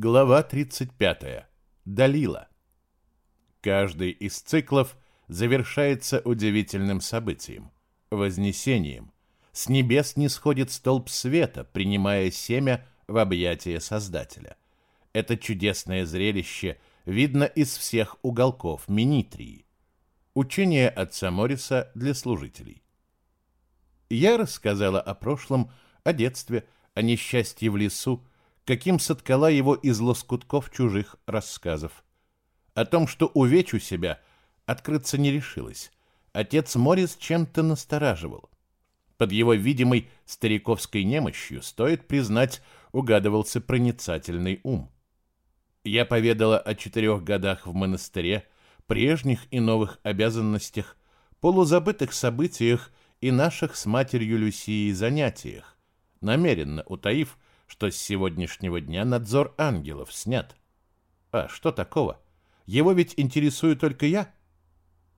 Глава 35. Далила. Каждый из циклов завершается удивительным событием – вознесением. С небес не сходит столб света, принимая семя в объятия Создателя. Это чудесное зрелище видно из всех уголков Минитрии. Учение отца Мориса для служителей. Я рассказала о прошлом, о детстве, о несчастье в лесу, каким соткала его из лоскутков чужих рассказов. О том, что увечу себя, открыться не решилась. Отец Морис чем-то настораживал. Под его видимой стариковской немощью, стоит признать, угадывался проницательный ум. Я поведала о четырех годах в монастыре, прежних и новых обязанностях, полузабытых событиях и наших с матерью Люсией занятиях, намеренно утаив, что с сегодняшнего дня надзор ангелов снят. А что такого? Его ведь интересую только я.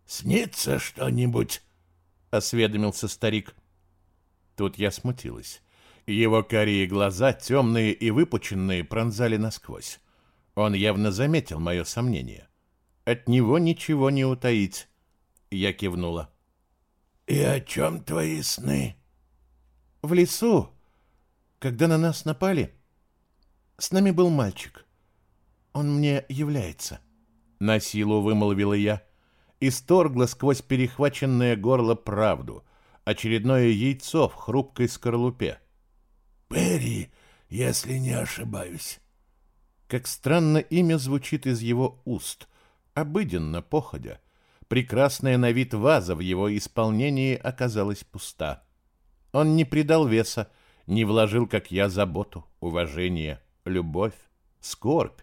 «Снится что-нибудь?» — осведомился старик. Тут я смутилась. Его карие глаза, темные и выпученные, пронзали насквозь. Он явно заметил мое сомнение. От него ничего не утаить. Я кивнула. «И о чем твои сны?» «В лесу, когда на нас напали, с нами был мальчик. Он мне является». На силу вымолвила я. Исторгла сквозь перехваченное горло правду. Очередное яйцо в хрупкой скорлупе. «Перри, если не ошибаюсь». Как странно имя звучит из его уст. Обыденно, походя. Прекрасная на вид ваза в его исполнении оказалась пуста. Он не придал веса, не вложил, как я, заботу, уважение, любовь, скорбь,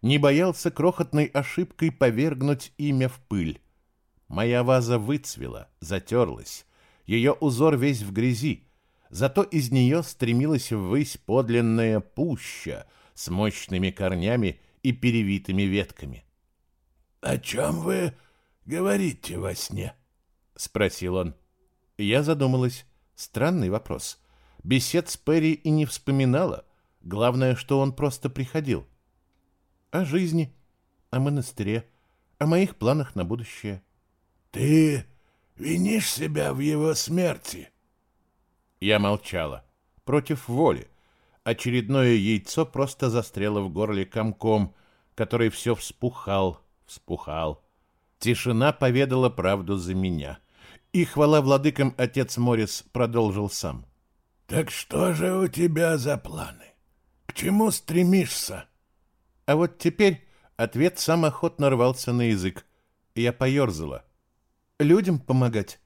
не боялся крохотной ошибкой повергнуть имя в пыль. Моя ваза выцвела, затерлась, ее узор весь в грязи, зато из нее стремилась ввысь подлинная пуща с мощными корнями и перевитыми ветками. — О чем вы говорите во сне? — спросил он. Я задумалась. Странный вопрос. Бесед с Перри и не вспоминала. Главное, что он просто приходил. О жизни, о монастыре, о моих планах на будущее. — Ты винишь себя в его смерти? Я молчала. Против воли. Очередное яйцо просто застряло в горле комком, который все вспухал, вспухал. Тишина поведала правду за меня. И хвала владыкам отец Морис продолжил сам. «Так что же у тебя за планы? К чему стремишься?» А вот теперь ответ сам охотно рвался на язык. Я поерзала. «Людям помогать.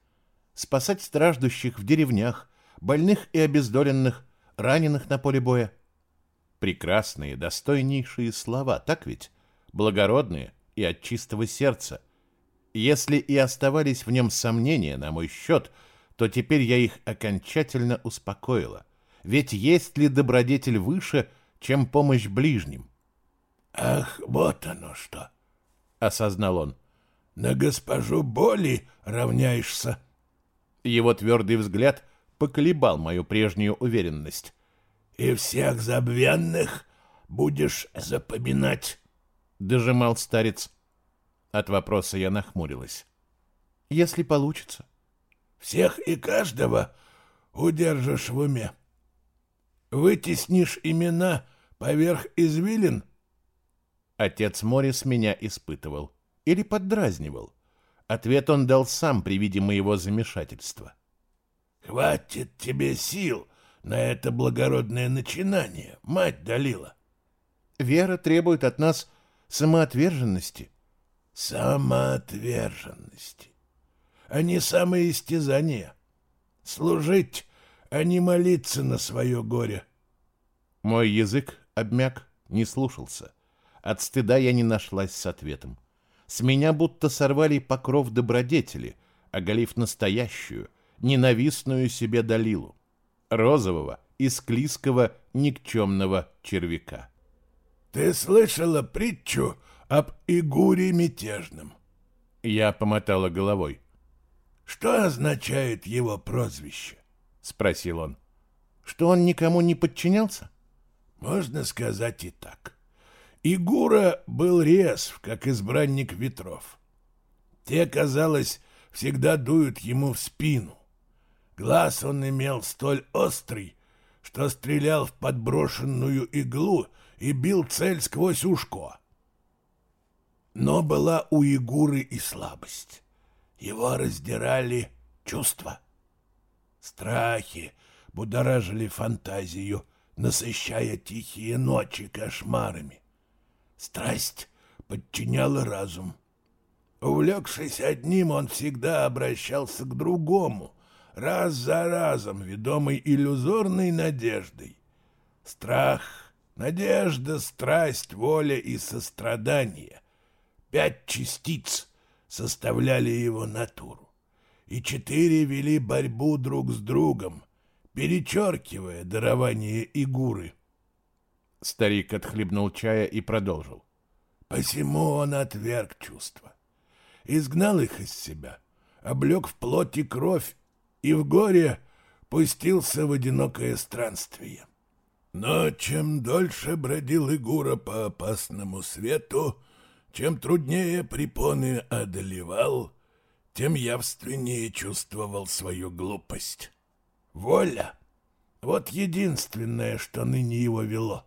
Спасать страждущих в деревнях, больных и обездоленных, раненых на поле боя». Прекрасные, достойнейшие слова, так ведь? Благородные и от чистого сердца. Если и оставались в нем сомнения на мой счет, то теперь я их окончательно успокоила. Ведь есть ли добродетель выше, чем помощь ближним? «Ах, вот оно что!» — осознал он. «На госпожу Боли равняешься!» Его твердый взгляд поколебал мою прежнюю уверенность. «И всех забвенных будешь запоминать!» — дожимал старец. От вопроса я нахмурилась. «Если получится». «Всех и каждого удержишь в уме. Вытеснишь имена поверх извилин?» Отец Морис меня испытывал. Или поддразнивал. Ответ он дал сам при виде моего замешательства. «Хватит тебе сил на это благородное начинание, мать Далила». «Вера требует от нас самоотверженности, самоотверженности, а не самоистязания. Служить, а не молиться на свое горе. Мой язык обмяк, не слушался. От стыда я не нашлась с ответом. С меня будто сорвали покров добродетели, оголив настоящую, ненавистную себе Далилу. Розового, исклиского, никчемного червяка. «Ты слышала притчу об Игуре мятежном. Я помотала головой. Что означает его прозвище? Спросил он. Что он никому не подчинялся? Можно сказать и так. Игура был резв, как избранник ветров. Те, казалось, всегда дуют ему в спину. Глаз он имел столь острый, что стрелял в подброшенную иглу и бил цель сквозь ушко. Но была у Игуры и слабость. Его раздирали чувства. Страхи будоражили фантазию, насыщая тихие ночи кошмарами. Страсть подчиняла разум. Увлекшись одним, он всегда обращался к другому, раз за разом, ведомый иллюзорной надеждой. Страх, надежда, страсть, воля и сострадание — пять частиц составляли его натуру, и четыре вели борьбу друг с другом, перечеркивая дарование Игуры. Старик отхлебнул чая и продолжил. Посему он отверг чувства, изгнал их из себя, облег в плоть и кровь и в горе пустился в одинокое странствие. Но чем дольше бродил Игура по опасному свету, чем труднее препоны одолевал, тем явственнее чувствовал свою глупость. Воля — вот единственное, что ныне его вело.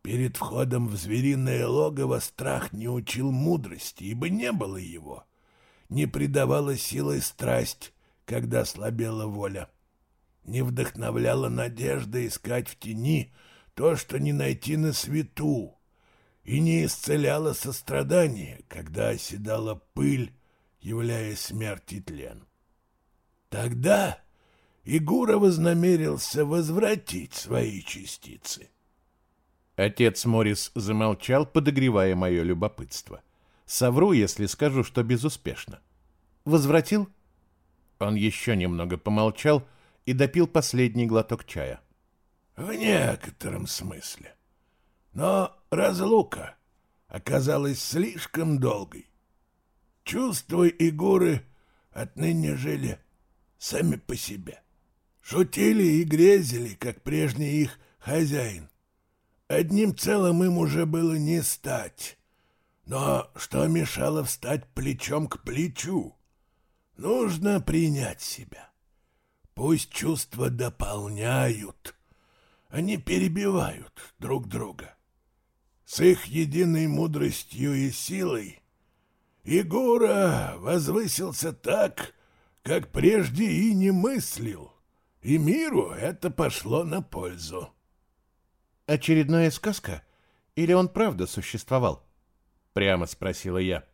Перед входом в звериное логово страх не учил мудрости, ибо не было его. Не придавала силы страсть, когда слабела воля. Не вдохновляла надежда искать в тени то, что не найти на свету, и не исцеляла сострадание, когда оседала пыль, являя смерть и тлен. Тогда Игура вознамерился возвратить свои частицы. Отец Морис замолчал, подогревая мое любопытство. Совру, если скажу, что безуспешно. Возвратил? Он еще немного помолчал и допил последний глоток чая. В некотором смысле. Но разлука оказалась слишком долгой. Чувства и горы отныне жили сами по себе. Шутили и грезили, как прежний их хозяин. Одним целым им уже было не стать. Но что мешало встать плечом к плечу? Нужно принять себя. Пусть чувства дополняют, они перебивают друг друга. С их единой мудростью и силой Егора возвысился так, как прежде и не мыслил, и миру это пошло на пользу. «Очередная сказка? Или он правда существовал?» — прямо спросила я.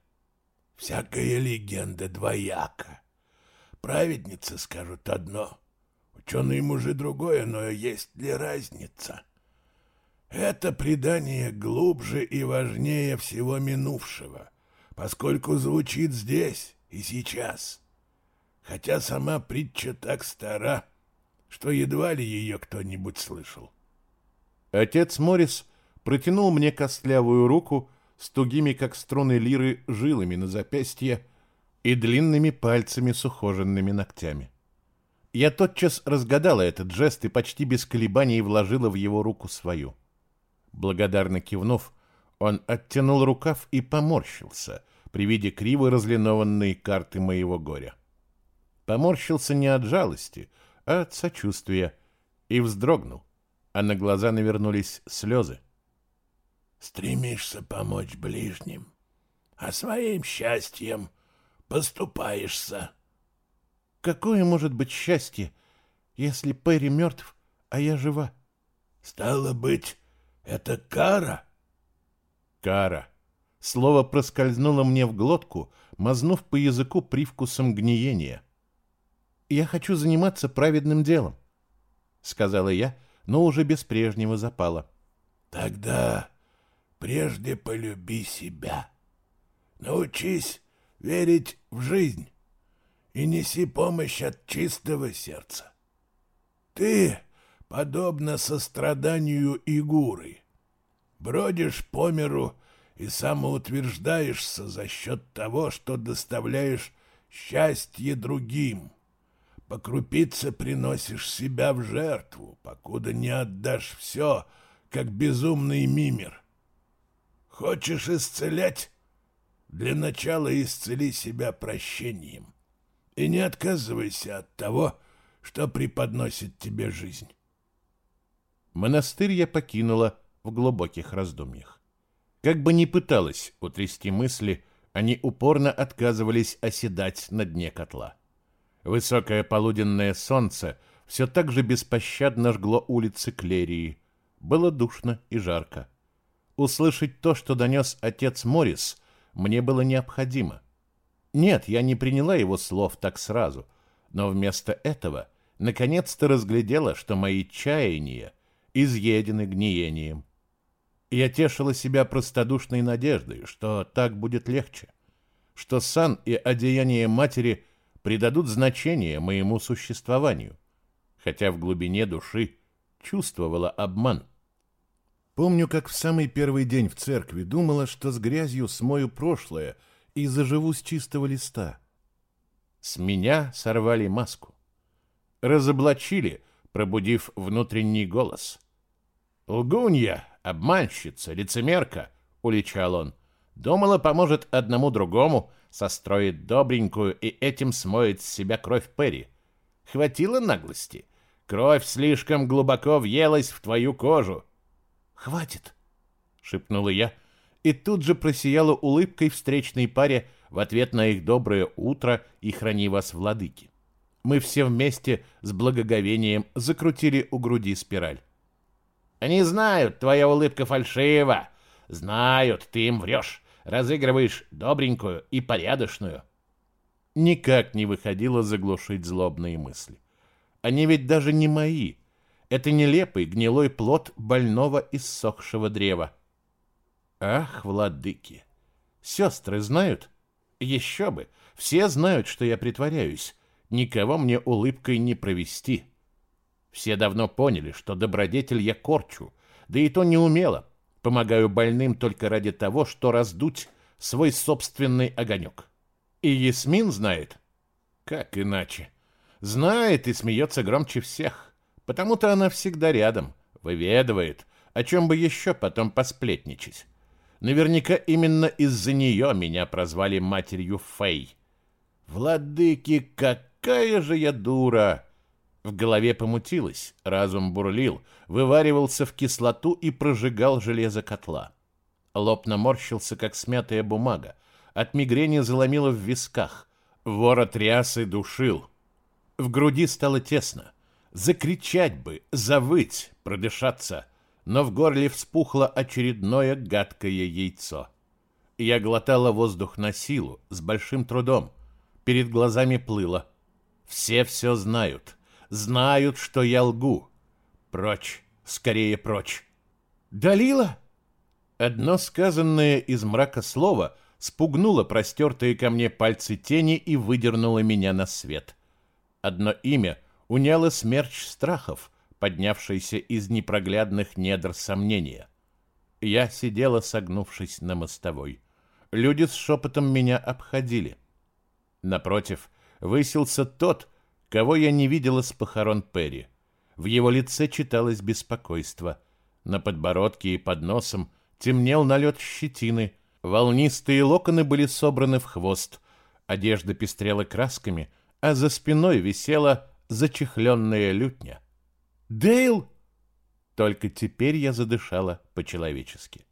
«Всякая легенда двояка. Праведницы скажут одно, ученые мужи другое, но есть ли разница?» Это предание глубже и важнее всего минувшего, поскольку звучит здесь и сейчас. Хотя сама притча так стара, что едва ли ее кто-нибудь слышал. Отец Морис протянул мне костлявую руку с тугими, как струны лиры, жилами на запястье и длинными пальцами с ухоженными ногтями. Я тотчас разгадала этот жест и почти без колебаний вложила в его руку свою. — Благодарно кивнув, он оттянул рукав и поморщился при виде криво разлинованной карты моего горя. Поморщился не от жалости, а от сочувствия и вздрогнул, а на глаза навернулись слезы. «Стремишься помочь ближним, а своим счастьем поступаешься». «Какое может быть счастье, если Перри мертв, а я жива?» «Стало быть, это кара? Кара. Слово проскользнуло мне в глотку, мазнув по языку привкусом гниения. «Я хочу заниматься праведным делом», — сказала я, но уже без прежнего запала. «Тогда прежде полюби себя. Научись верить в жизнь и неси помощь от чистого сердца. Ты подобно состраданию Игуры. Бродишь по миру и самоутверждаешься за счет того, что доставляешь счастье другим. По крупице приносишь себя в жертву, покуда не отдашь все, как безумный мимер. Хочешь исцелять? Для начала исцели себя прощением. И не отказывайся от того, что преподносит тебе жизнь. Монастырь я покинула в глубоких раздумьях. Как бы ни пыталась утрясти мысли, они упорно отказывались оседать на дне котла. Высокое полуденное солнце все так же беспощадно жгло улицы Клерии. Было душно и жарко. Услышать то, что донес отец Морис, мне было необходимо. Нет, я не приняла его слов так сразу, но вместо этого наконец-то разглядела, что мои чаяния изъедены гниением. Я тешила себя простодушной надеждой, что так будет легче, что сан и одеяние матери придадут значение моему существованию, хотя в глубине души чувствовала обман. Помню, как в самый первый день в церкви думала, что с грязью смою прошлое и заживу с чистого листа. С меня сорвали маску. Разоблачили, пробудив внутренний голос. «Лгунья, обманщица, лицемерка!» — уличал он. «Думала, поможет одному другому, состроит добренькую и этим смоет с себя кровь Перри. Хватило наглости. Кровь слишком глубоко въелась в твою кожу. «Хватит!» — шепнула я, и тут же просияла улыбкой встречной паре в ответ на их доброе утро и храни вас, владыки. Мы все вместе с благоговением закрутили у груди спираль. «Они знают, твоя улыбка фальшива. Знают, ты им врешь. Разыгрываешь добренькую и порядочную». Никак не выходило заглушить злобные мысли. Они ведь даже не мои — это нелепый гнилой плод больного иссохшего древа. Ах, владыки! Сестры знают? Еще бы! Все знают, что я притворяюсь. Никого мне улыбкой не провести. Все давно поняли, что добродетель я корчу, да и то не умело. Помогаю больным только ради того, что раздуть свой собственный огонек. И Ясмин знает. Как иначе? Знает и смеется громче всех. Потому-то она всегда рядом, выведывает, о чем бы еще потом посплетничать. Наверняка именно из-за нее меня прозвали матерью Фей. Владыки, какая же я дура! В голове помутилось, разум бурлил, вываривался в кислоту и прожигал железо котла. Лоб наморщился, как смятая бумага. От мигрени заломило в висках. Ворот рясы душил. В груди стало тесно. Закричать бы, завыть, продышаться, но в горле вспухло очередное гадкое яйцо. Я глотала воздух на силу, с большим трудом. Перед глазами плыло. Все все знают. Знают, что я лгу. Прочь, скорее прочь. «Далила?» Одно сказанное из мрака слово спугнуло простертые ко мне пальцы тени и выдернуло меня на свет. Одно имя уняло смерч страхов, поднявшийся из непроглядных недр сомнения. Я сидела, согнувшись на мостовой. Люди с шепотом меня обходили. Напротив, высился тот, кого я не видела с похорон Перри. В его лице читалось беспокойство. На подбородке и под носом темнел налет щетины, волнистые локоны были собраны в хвост, одежда пестрела красками, а за спиной висела зачехленная лютня. «Дейл!» Только теперь я задышала по-человечески.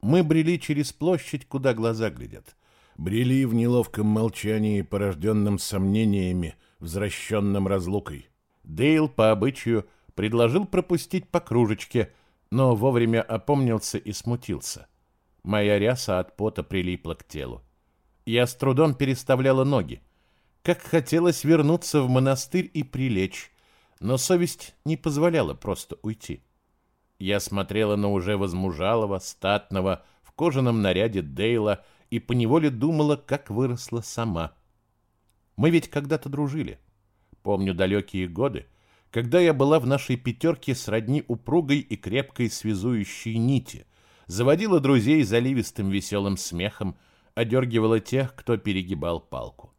Мы брели через площадь, куда глаза глядят. Брели в неловком молчании, порожденном сомнениями, возвращенном разлукой. Дейл по обычаю предложил пропустить по кружечке, но вовремя опомнился и смутился. Моя ряса от пота прилипла к телу. Я с трудом переставляла ноги. Как хотелось вернуться в монастырь и прилечь, но совесть не позволяла просто уйти. Я смотрела на уже возмужалого, статного, в кожаном наряде Дейла и поневоле думала, как выросла сама. Мы ведь когда-то дружили. Помню далекие годы, когда я была в нашей пятерке сродни упругой и крепкой связующей нити, заводила друзей заливистым веселым смехом, одергивала тех, кто перегибал палку.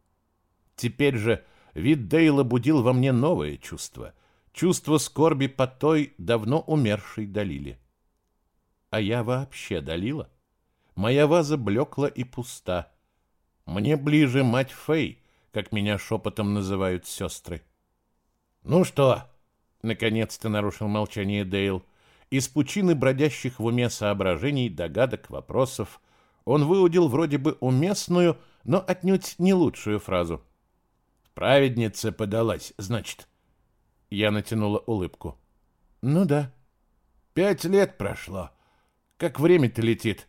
Теперь же вид Дейла будил во мне новое чувство. Чувство скорби по той давно умершей Далиле. А я вообще Далила? Моя ваза блекла и пуста. Мне ближе мать Фэй, как меня шепотом называют сестры. «Ну что?» — наконец-то нарушил молчание Дейл. Из пучины бродящих в уме соображений, догадок, вопросов он выудил вроде бы уместную, но отнюдь не лучшую фразу. «Праведница подалась, значит». Я натянула улыбку. «Ну да. Пять лет прошло. Как время-то летит.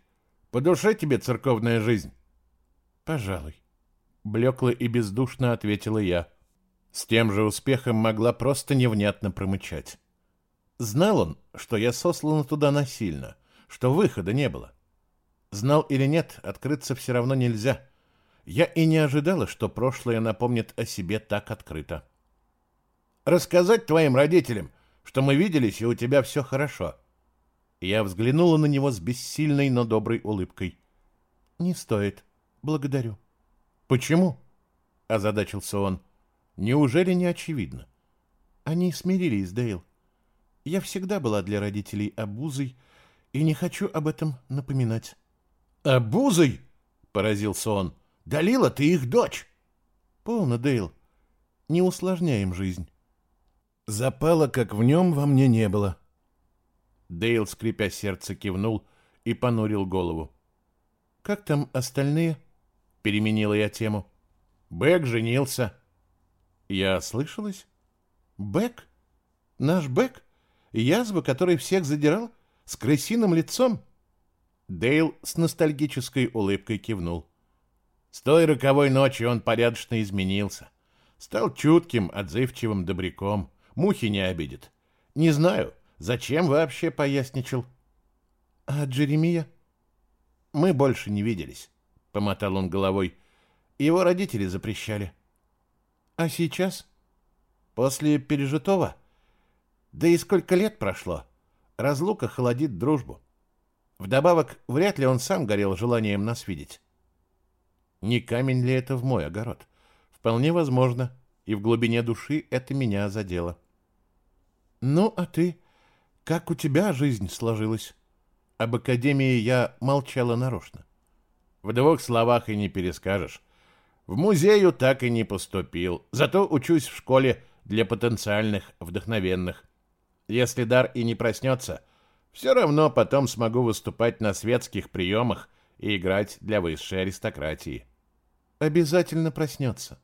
По душе тебе церковная жизнь?» «Пожалуй», — блекло и бездушно ответила я. С тем же успехом могла просто невнятно промычать. Знал он, что я сослана туда насильно, что выхода не было. Знал или нет, открыться все равно нельзя. Я и не ожидала, что прошлое напомнит о себе так открыто. «Рассказать твоим родителям, что мы виделись, и у тебя все хорошо». Я взглянула на него с бессильной, но доброй улыбкой. «Не стоит. Благодарю». «Почему?» — озадачился он. Неужели не очевидно? Они смирились, Дейл. Я всегда была для родителей обузой и не хочу об этом напоминать. «Обузой?» — поразился он. «Далила, ты их дочь!» «Полно, Дейл. Не усложняй им жизнь». Запала, как в нем, во мне не было. Дейл, скрипя сердце, кивнул и понурил голову. «Как там остальные?» — переменила я тему. «Бэк женился». Я слышалась? Бэк? Наш Бэк? Язва, который всех задирал? С крысиным лицом? Дейл с ностальгической улыбкой кивнул. С той роковой ночи он порядочно изменился. Стал чутким, отзывчивым добряком. Мухи не обидит. Не знаю, зачем вообще поясничал. А Джеремия? Мы больше не виделись, — помотал он головой. Его родители запрещали. А сейчас? После пережитого? Да и сколько лет прошло? Разлука холодит дружбу. Вдобавок, вряд ли он сам горел желанием нас видеть. Не камень ли это в мой огород? Вполне возможно, и в глубине души это меня задело. Ну, а ты? Как у тебя жизнь сложилась? Об академии я молчала нарочно. В двух словах и не перескажешь. В музею так и не поступил, зато учусь в школе для потенциальных вдохновенных. Если дар и не проснется, все равно потом смогу выступать на светских приемах и играть для высшей аристократии. Обязательно проснется.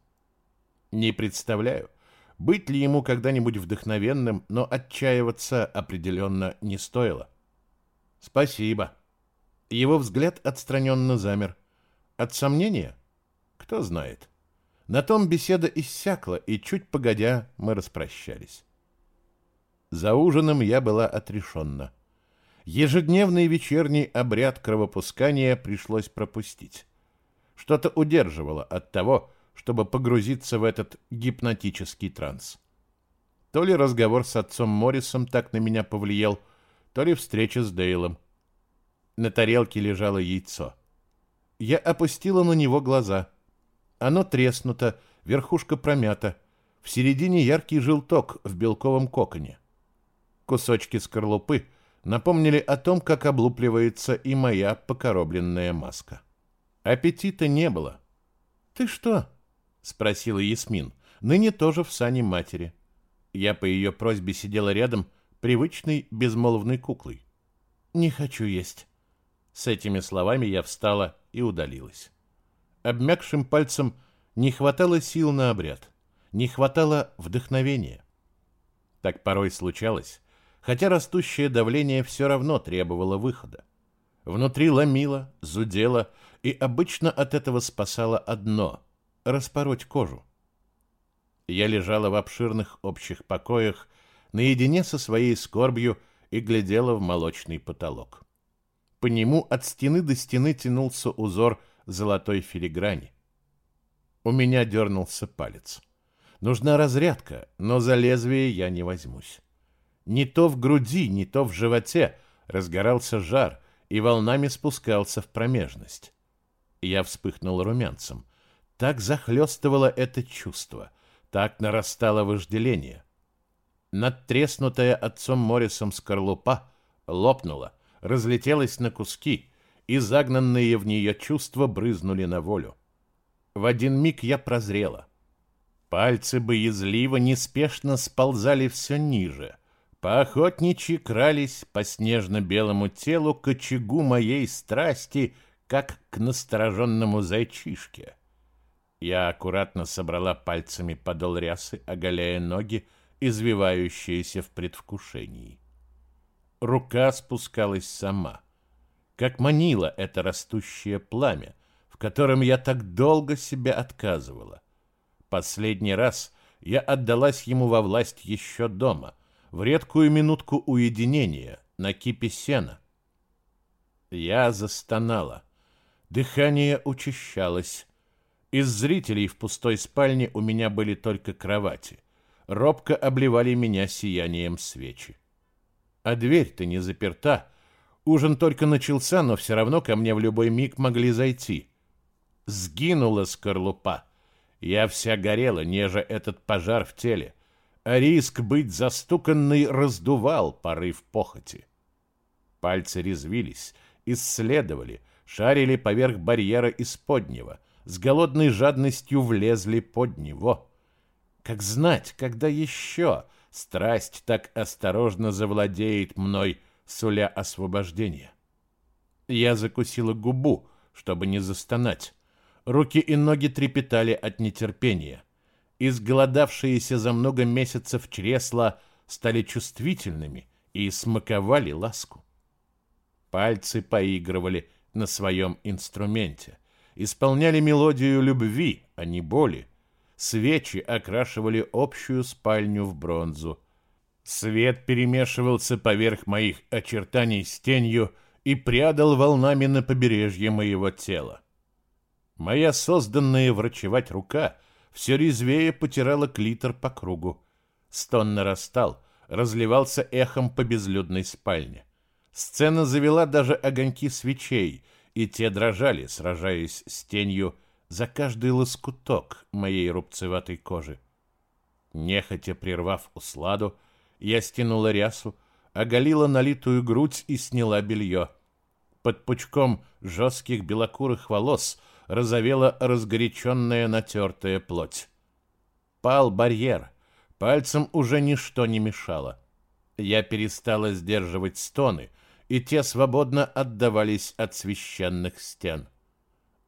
Не представляю, быть ли ему когда-нибудь вдохновенным, но отчаиваться определенно не стоило. Спасибо. Его взгляд отстраненно замер. От сомнения? Кто знает. На том беседа иссякла, и чуть погодя мы распрощались. За ужином я была отрешенна. Ежедневный вечерний обряд кровопускания пришлось пропустить. Что-то удерживало от того, чтобы погрузиться в этот гипнотический транс. То ли разговор с отцом Моррисом так на меня повлиял, то ли встреча с Дейлом. На тарелке лежало яйцо. Я опустила на него глаза — оно треснуто, верхушка промята. В середине яркий желток в белковом коконе. Кусочки скорлупы напомнили о том, как облупливается и моя покоробленная маска. Аппетита не было. «Ты что?» — спросила Ясмин, ныне тоже в сане матери. Я по ее просьбе сидела рядом, привычной безмолвной куклой. «Не хочу есть». С этими словами я встала и удалилась. Обмякшим пальцем не хватало сил на обряд, не хватало вдохновения. Так порой случалось, хотя растущее давление все равно требовало выхода. Внутри ломило, зудело, и обычно от этого спасало одно — распороть кожу. Я лежала в обширных общих покоях, наедине со своей скорбью и глядела в молочный потолок. По нему от стены до стены тянулся узор — золотой филиграни. У меня дернулся палец. Нужна разрядка, но за лезвие я не возьмусь. Не то в груди, не то в животе разгорался жар и волнами спускался в промежность. Я вспыхнул румянцем. Так захлестывало это чувство, так нарастало вожделение. Надтреснутая отцом Моррисом скорлупа лопнула, разлетелась на куски — и загнанные в нее чувства брызнули на волю. В один миг я прозрела. Пальцы боязливо, неспешно сползали все ниже. Поохотничьи крались по снежно-белому телу к очагу моей страсти, как к настороженному зайчишке. Я аккуратно собрала пальцами подол рясы, оголяя ноги, извивающиеся в предвкушении. Рука спускалась сама, как манило это растущее пламя, в котором я так долго себя отказывала. Последний раз я отдалась ему во власть еще дома, в редкую минутку уединения, на кипе сена. Я застонала. Дыхание учащалось. Из зрителей в пустой спальне у меня были только кровати. Робко обливали меня сиянием свечи. А дверь-то не заперта. Ужин только начался, но все равно ко мне в любой миг могли зайти. Сгинула скорлупа. Я вся горела, неже этот пожар в теле, а риск быть застуканной раздувал порыв похоти. Пальцы резвились, исследовали, шарили поверх барьера из поднего, с голодной жадностью влезли под него. Как знать, когда еще страсть так осторожно завладеет мной, суля освобождения? Я закусила губу, чтобы не застонать. Руки и ноги трепетали от нетерпения. Изголодавшиеся за много месяцев чресла стали чувствительными и смаковали ласку. Пальцы поигрывали на своем инструменте, исполняли мелодию любви, а не боли. Свечи окрашивали общую спальню в бронзу. Свет перемешивался поверх моих очертаний с тенью и прядал волнами на побережье моего тела. Моя созданная врачевать рука все резвее потирала клитор по кругу. Стон нарастал, разливался эхом по безлюдной спальне. Сцена завела даже огоньки свечей, и те дрожали, сражаясь с тенью за каждый лоскуток моей рубцеватой кожи. Нехотя прервав усладу, я стянула рясу, оголила налитую грудь и сняла белье. Под пучком жестких белокурых волос — розовела разгоряченная натертая плоть. Пал барьер. Пальцем уже ничто не мешало. Я перестала сдерживать стоны, и те свободно отдавались от священных стен.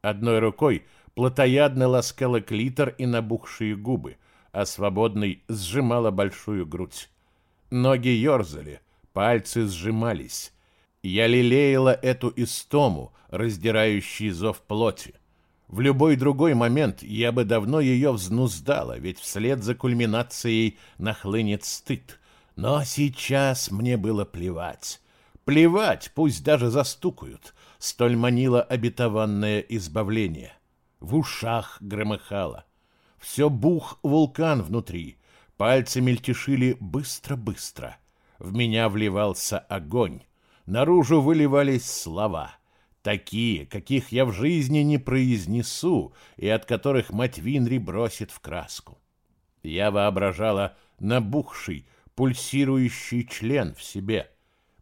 Одной рукой плотоядно ласкала клитор и набухшие губы, а свободной сжимала большую грудь. Ноги ерзали, пальцы сжимались. Я лелеяла эту истому, раздирающий зов плоти. В любой другой момент я бы давно ее взнуздала, ведь вслед за кульминацией нахлынет стыд. Но сейчас мне было плевать. Плевать, пусть даже застукают. Столь манило обетованное избавление. В ушах громыхало. Все бух вулкан внутри. Пальцы мельтешили быстро-быстро. В меня вливался огонь. Наружу выливались слова — Такие, каких я в жизни не произнесу и от которых мать Винри бросит в краску. Я воображала набухший, пульсирующий член в себе.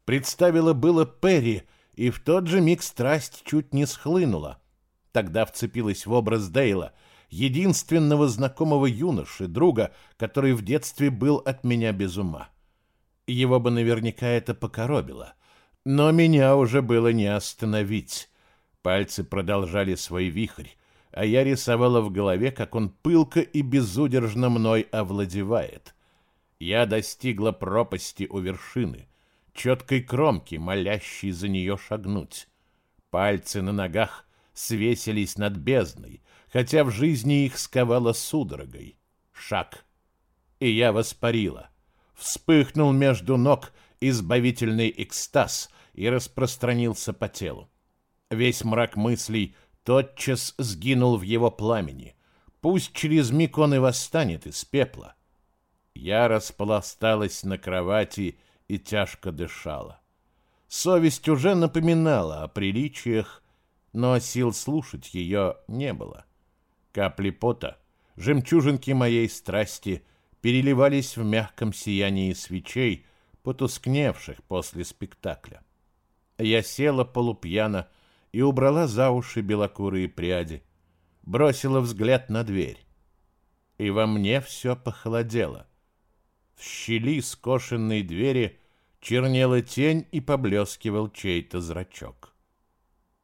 Представила было Перри, и в тот же миг страсть чуть не схлынула. Тогда вцепилась в образ Дейла, единственного знакомого юноши, друга, который в детстве был от меня без ума. Его бы наверняка это покоробило — но меня уже было не остановить. Пальцы продолжали свой вихрь, а я рисовала в голове, как он пылко и безудержно мной овладевает. Я достигла пропасти у вершины, четкой кромки, молящей за нее шагнуть. Пальцы на ногах свесились над бездной, хотя в жизни их сковала судорогой. Шаг. И я воспарила. Вспыхнул между ног избавительный экстаз, и распространился по телу. Весь мрак мыслей тотчас сгинул в его пламени. Пусть через миг он и восстанет из пепла. Я распласталась на кровати и тяжко дышала. Совесть уже напоминала о приличиях, но сил слушать ее не было. Капли пота, жемчужинки моей страсти переливались в мягком сиянии свечей, потускневших после спектакля. Я села полупьяно и убрала за уши белокурые пряди, бросила взгляд на дверь. И во мне все похолодело. В щели скошенной двери чернела тень и поблескивал чей-то зрачок.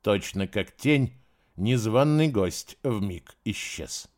Точно как тень, незваный гость вмиг исчез.